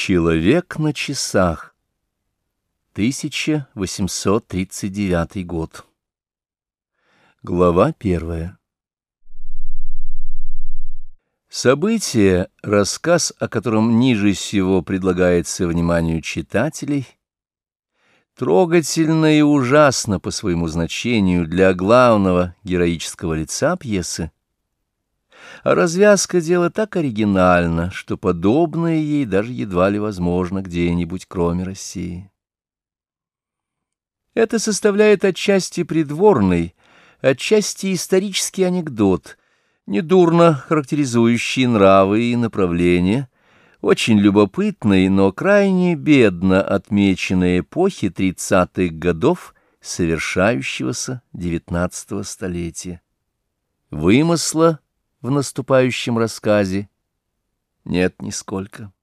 Человек на часах. 1839 год. Глава первая. Событие, рассказ о котором ниже всего предлагается вниманию читателей, трогательно и ужасно по своему значению для главного героического лица пьесы, а развязка дела так оригинальна, что подобное ей даже едва ли возможно где-нибудь, кроме России. Это составляет отчасти придворный, отчасти исторический анекдот, недурно характеризующий нравы и направления, очень любопытный, но крайне бедно отмеченной эпохи тридцатых годов совершающегося девятнадцатого столетия. Вымысла в наступающем рассказе нет нисколько.